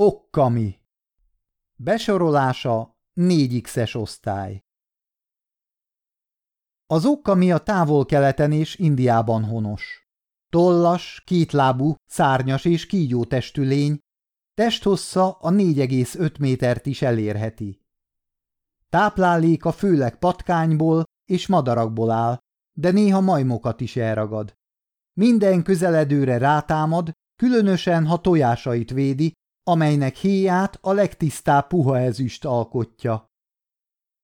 Okkami Besorolása 4X-es osztály Az okkami a távol-keleten és Indiában honos. Tollas, kétlábú, szárnyas és kígyó testű lény, testhossza a 4,5 métert is elérheti. Tápláléka főleg patkányból és madarakból áll, de néha majmokat is elragad. Minden közeledőre rátámad, különösen ha tojásait védi, amelynek héját a legtisztább puha ezüst alkotja.